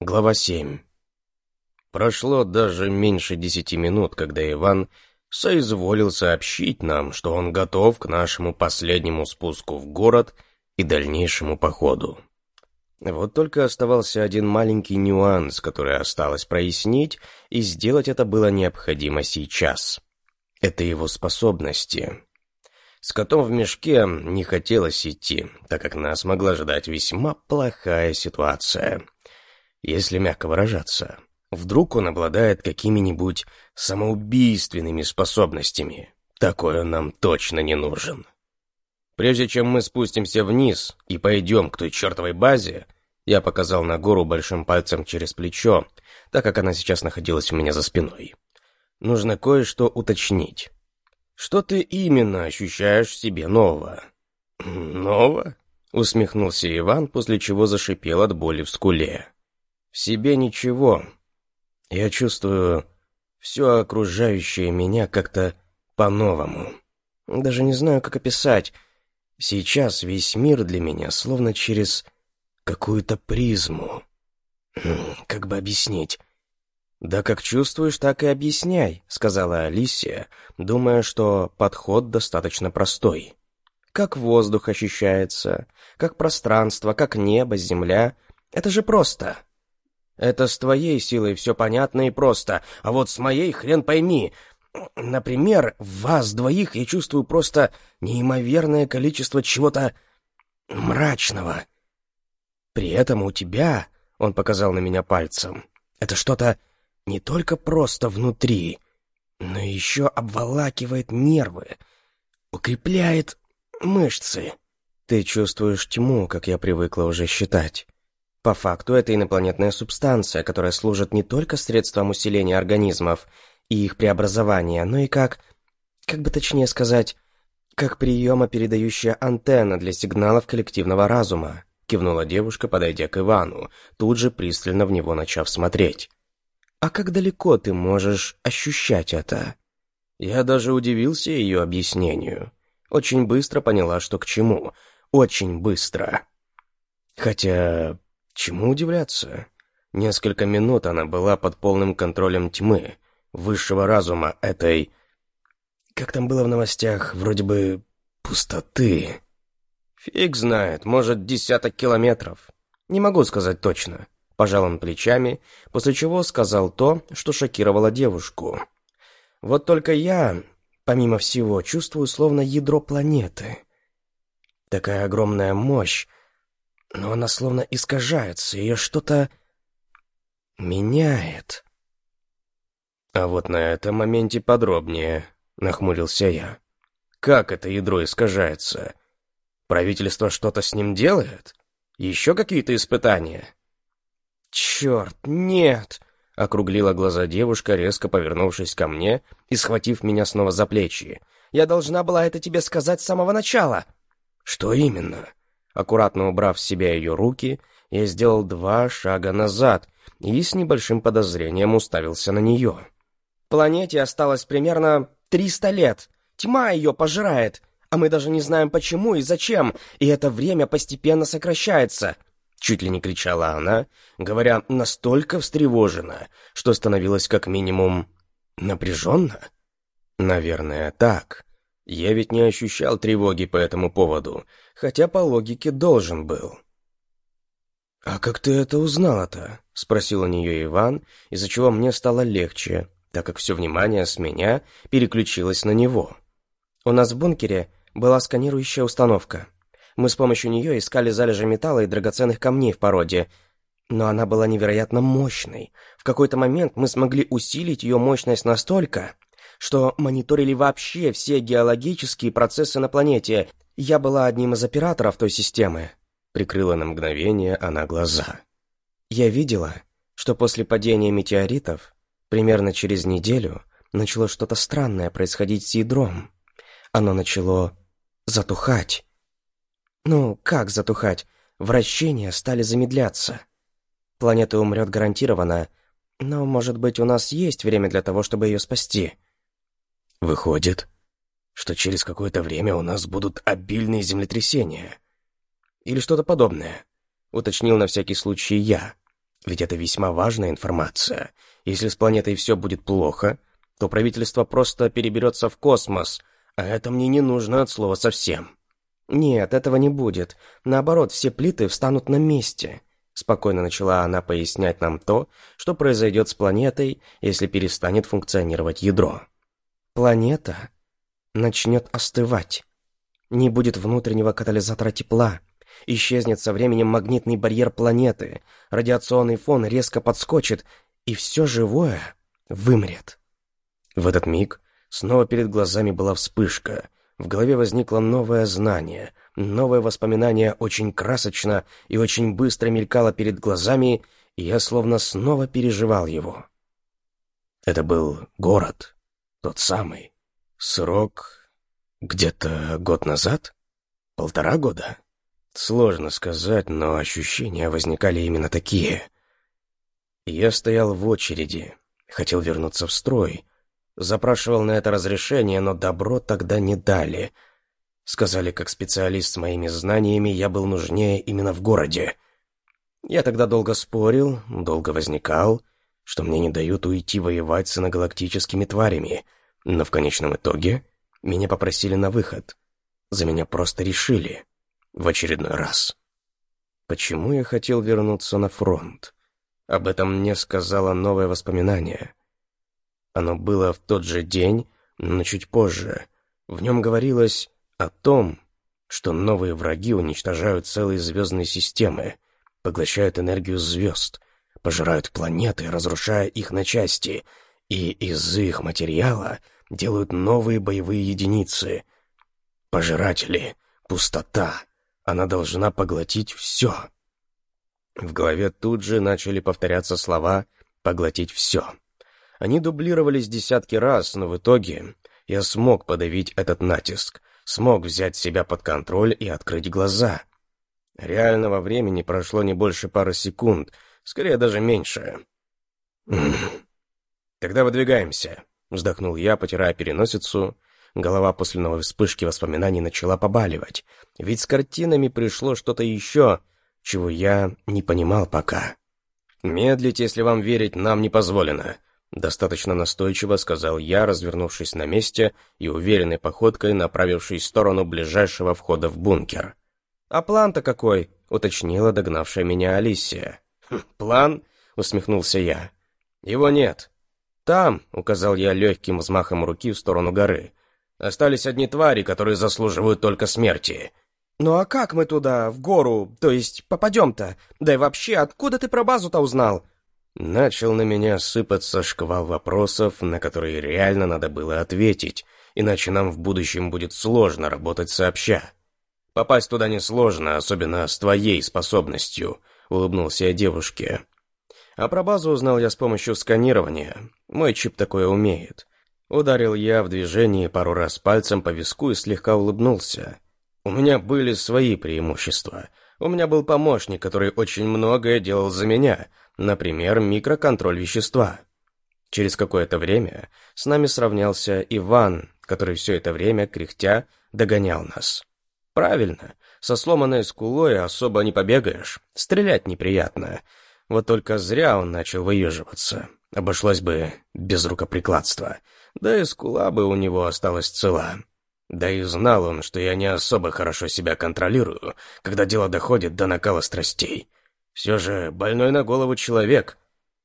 Глава 7. Прошло даже меньше десяти минут, когда Иван соизволил сообщить нам, что он готов к нашему последнему спуску в город и дальнейшему походу. Вот только оставался один маленький нюанс, который осталось прояснить, и сделать это было необходимо сейчас. Это его способности. С котом в мешке не хотелось идти, так как нас могла ждать весьма плохая ситуация — если мягко выражаться. Вдруг он обладает какими-нибудь самоубийственными способностями. Такой он нам точно не нужен. Прежде чем мы спустимся вниз и пойдем к той чертовой базе, я показал на гору большим пальцем через плечо, так как она сейчас находилась у меня за спиной. Нужно кое-что уточнить. Что ты именно ощущаешь в себе нового? Нового? Усмехнулся Иван, после чего зашипел от боли в скуле. В себе ничего. Я чувствую все окружающее меня как-то по-новому. Даже не знаю, как описать. Сейчас весь мир для меня словно через какую-то призму. Хм, как бы объяснить? «Да как чувствуешь, так и объясняй», — сказала Алисия, думая, что подход достаточно простой. «Как воздух ощущается, как пространство, как небо, земля. Это же просто. Это с твоей силой все понятно и просто, а вот с моей хрен пойми. Например, в вас двоих я чувствую просто неимоверное количество чего-то мрачного. При этом у тебя, он показал на меня пальцем, это что-то не только просто внутри, но еще обволакивает нервы, укрепляет мышцы. Ты чувствуешь тьму, как я привыкла уже считать. По факту это инопланетная субстанция, которая служит не только средством усиления организмов и их преобразования, но и как, как бы точнее сказать, как приемопередающая антенна для сигналов коллективного разума, кивнула девушка, подойдя к Ивану, тут же пристально в него начав смотреть. «А как далеко ты можешь ощущать это?» Я даже удивился ее объяснению. Очень быстро поняла, что к чему. Очень быстро. Хотя, Чему удивляться? Несколько минут она была под полным контролем тьмы, высшего разума этой... Как там было в новостях, вроде бы пустоты. Фиг знает, может, десяток километров. Не могу сказать точно. Пожал он плечами, после чего сказал то, что шокировало девушку. Вот только я, помимо всего, чувствую словно ядро планеты. Такая огромная мощь, но она словно искажается, ее что-то меняет. А вот на этом моменте подробнее, нахмурился я. Как это ядро искажается? Правительство что-то с ним делает? Еще какие-то испытания? Черт, нет! Округлила глаза девушка, резко повернувшись ко мне и схватив меня снова за плечи. «Я должна была это тебе сказать с самого начала!» «Что именно?» Аккуратно убрав с себя ее руки, я сделал два шага назад и с небольшим подозрением уставился на нее. «Планете осталось примерно 300 лет. Тьма ее пожирает, а мы даже не знаем почему и зачем, и это время постепенно сокращается». Чуть ли не кричала она, говоря настолько встревоженно, что становилось как минимум напряженно. «Наверное, так». Я ведь не ощущал тревоги по этому поводу, хотя по логике должен был. «А как ты это узнала-то?» — спросил у нее Иван, из-за чего мне стало легче, так как все внимание с меня переключилось на него. «У нас в бункере была сканирующая установка. Мы с помощью нее искали залежи металла и драгоценных камней в породе, но она была невероятно мощной. В какой-то момент мы смогли усилить ее мощность настолько, что мониторили вообще все геологические процессы на планете. Я была одним из операторов той системы. Прикрыла на мгновение она глаза. Я видела, что после падения метеоритов, примерно через неделю, начало что-то странное происходить с ядром. Оно начало затухать. Ну, как затухать? Вращения стали замедляться. Планета умрет гарантированно, но, может быть, у нас есть время для того, чтобы ее спасти. Выходит, что через какое-то время у нас будут обильные землетрясения. Или что-то подобное, уточнил на всякий случай я. Ведь это весьма важная информация. Если с планетой все будет плохо, то правительство просто переберется в космос, а это мне не нужно от слова совсем. «Нет, этого не будет. Наоборот, все плиты встанут на месте», — спокойно начала она пояснять нам то, что произойдет с планетой, если перестанет функционировать ядро. «Планета начнет остывать. Не будет внутреннего катализатора тепла. Исчезнет со временем магнитный барьер планеты, радиационный фон резко подскочит, и все живое вымрет». В этот миг снова перед глазами была вспышка — в голове возникло новое знание, новое воспоминание очень красочно и очень быстро мелькало перед глазами, и я словно снова переживал его. Это был город, тот самый. Срок где-то год назад? Полтора года? Сложно сказать, но ощущения возникали именно такие. Я стоял в очереди, хотел вернуться в строй, Запрашивал на это разрешение, но добро тогда не дали. Сказали, как специалист с моими знаниями, я был нужнее именно в городе. Я тогда долго спорил, долго возникал, что мне не дают уйти воевать с иногалактическими тварями, но в конечном итоге меня попросили на выход. За меня просто решили. В очередной раз. Почему я хотел вернуться на фронт? Об этом мне сказала новое воспоминание — оно было в тот же день, но чуть позже. В нем говорилось о том, что новые враги уничтожают целые звездные системы, поглощают энергию звезд, пожирают планеты, разрушая их на части, и из их материала делают новые боевые единицы. Пожиратели, пустота, она должна поглотить все. В голове тут же начали повторяться слова «поглотить все». Они дублировались десятки раз, но в итоге я смог подавить этот натиск, смог взять себя под контроль и открыть глаза. Реального времени прошло не больше пары секунд, скорее даже меньше. «Тогда выдвигаемся», — вздохнул я, потирая переносицу. Голова после новой вспышки воспоминаний начала побаливать, ведь с картинами пришло что-то еще, чего я не понимал пока. «Медлить, если вам верить, нам не позволено. Достаточно настойчиво сказал я, развернувшись на месте и уверенной походкой направившись в сторону ближайшего входа в бункер. «А план-то какой?» — уточнила догнавшая меня Алисия. «Хм, «План?» — усмехнулся я. «Его нет. Там», — указал я легким взмахом руки в сторону горы, — «остались одни твари, которые заслуживают только смерти». «Ну а как мы туда, в гору, то есть попадем-то? Да и вообще, откуда ты про базу-то узнал?» Начал на меня сыпаться шквал вопросов, на которые реально надо было ответить, иначе нам в будущем будет сложно работать сообща. Попасть туда несложно, особенно с твоей способностью, улыбнулся я девушке. А про базу узнал я с помощью сканирования. Мой чип такое умеет. Ударил я в движении пару раз пальцем по виску и слегка улыбнулся. У меня были свои преимущества. У меня был помощник, который очень многое делал за меня — Например, микроконтроль вещества. Через какое-то время с нами сравнялся Иван, который все это время, кряхтя, догонял нас. Правильно, со сломанной скулой особо не побегаешь, стрелять неприятно. Вот только зря он начал выеживаться. Обошлось бы без рукоприкладства. Да и скула бы у него осталась цела. Да и знал он, что я не особо хорошо себя контролирую, когда дело доходит до накала страстей. Все же больной на голову человек.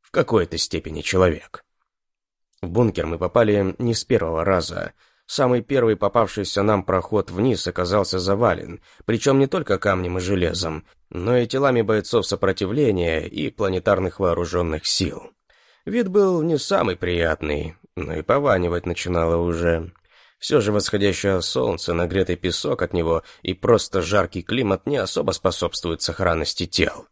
В какой-то степени человек. В бункер мы попали не с первого раза. Самый первый попавшийся нам проход вниз оказался завален, причем не только камнем и железом, но и телами бойцов сопротивления и планетарных вооруженных сил. Вид был не самый приятный, но и пованивать начинало уже. Все же восходящее солнце, нагретый песок от него и просто жаркий климат не особо способствуют сохранности тел.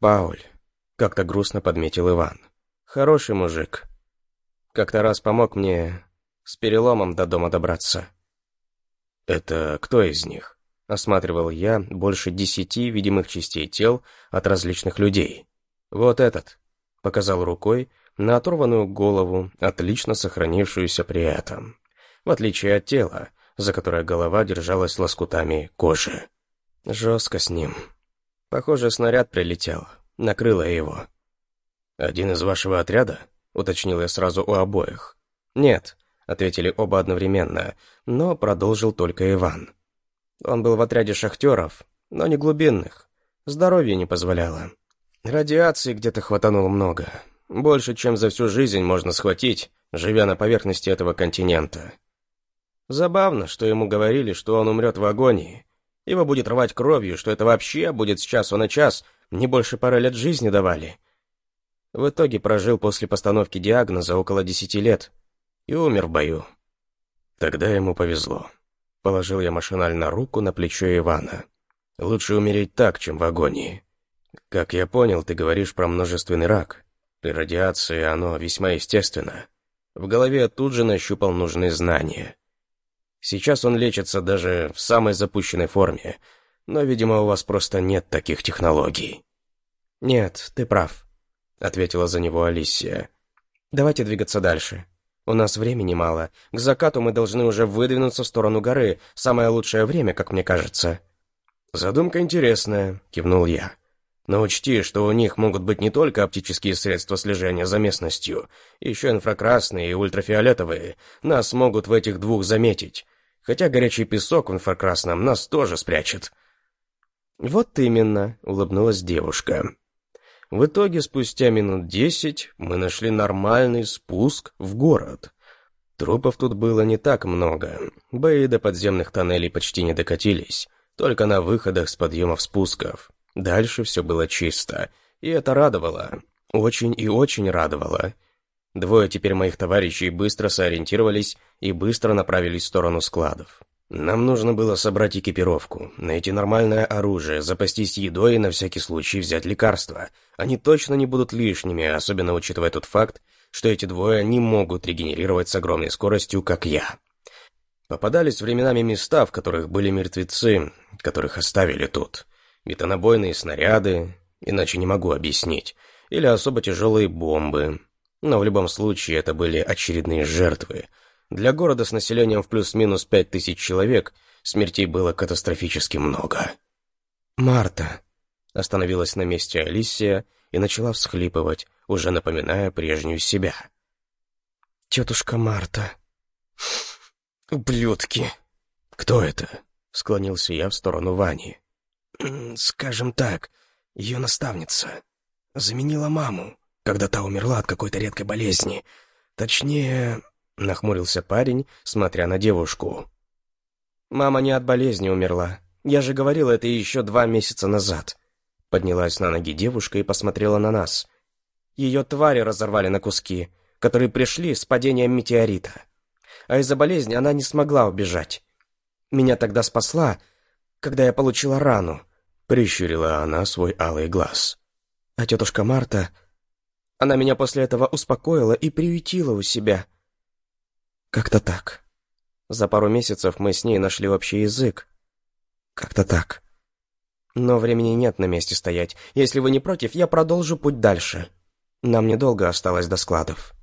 «Пауль», — как-то грустно подметил Иван. «Хороший мужик. Как-то раз помог мне с переломом до дома добраться». «Это кто из них?» — осматривал я больше десяти видимых частей тел от различных людей. «Вот этот», — показал рукой на оторванную голову, отлично сохранившуюся при этом, в отличие от тела, за которое голова держалась лоскутами кожи. Жестко с ним. Похоже, снаряд прилетел, накрыло его. «Один из вашего отряда?» — уточнил я сразу у обоих. «Нет», — ответили оба одновременно, но продолжил только Иван. Он был в отряде шахтеров, но не глубинных. Здоровье не позволяло. Радиации где-то хватануло много. Больше, чем за всю жизнь можно схватить, живя на поверхности этого континента. Забавно, что ему говорили, что он умрет в агонии. Его будет рвать кровью, что это вообще будет с часу на час, не больше пары лет жизни давали. В итоге прожил после постановки диагноза около десяти лет и умер в бою. Тогда ему повезло. Положил я машинально руку на плечо Ивана. Лучше умереть так, чем в агонии. Как я понял, ты говоришь про множественный рак. При радиации оно весьма естественно. В голове тут же нащупал нужные знания. Сейчас он лечится даже в самой запущенной форме, но, видимо, у вас просто нет таких технологий. «Нет, ты прав», — ответила за него Алисия. «Давайте двигаться дальше. У нас времени мало. К закату мы должны уже выдвинуться в сторону горы. Самое лучшее время, как мне кажется». «Задумка интересная», — кивнул я. «Но учти, что у них могут быть не только оптические средства слежения за местностью, еще инфракрасные и ультрафиолетовые. Нас могут в этих двух заметить. Хотя горячий песок в инфракрасном нас тоже спрячет». «Вот именно», — улыбнулась девушка. В итоге, спустя минут десять, мы нашли нормальный спуск в город. Трупов тут было не так много. Бои до подземных тоннелей почти не докатились. Только на выходах с подъемов-спусков. Дальше все было чисто. И это радовало. Очень и очень радовало. Двое теперь моих товарищей быстро сориентировались и быстро направились в сторону складов. Нам нужно было собрать экипировку, найти нормальное оружие, запастись едой и на всякий случай взять лекарства. Они точно не будут лишними, особенно учитывая тот факт, что эти двое не могут регенерировать с огромной скоростью, как я. Попадались временами места, в которых были мертвецы, которых оставили тут. Бетонобойные снаряды, иначе не могу объяснить, или особо тяжелые бомбы. Но в любом случае это были очередные жертвы. Для города с населением в плюс-минус пять тысяч человек смертей было катастрофически много. «Марта!» — остановилась на месте Алисия и начала всхлипывать, уже напоминая прежнюю себя. «Тетушка Марта!» «Ублюдки!» «Кто это?» — склонился я в сторону Вани. «Скажем так, ее наставница. Заменила маму, когда та умерла от какой-то редкой болезни. Точнее...» — нахмурился парень, смотря на девушку. «Мама не от болезни умерла. Я же говорила это еще два месяца назад». Поднялась на ноги девушка и посмотрела на нас. Ее твари разорвали на куски, которые пришли с падением метеорита а из-за болезни она не смогла убежать. Меня тогда спасла, когда я получила рану. Прищурила она свой алый глаз. А тетушка Марта... Она меня после этого успокоила и приютила у себя. Как-то так. За пару месяцев мы с ней нашли общий язык. Как-то так. Но времени нет на месте стоять. Если вы не против, я продолжу путь дальше. Нам недолго осталось до складов.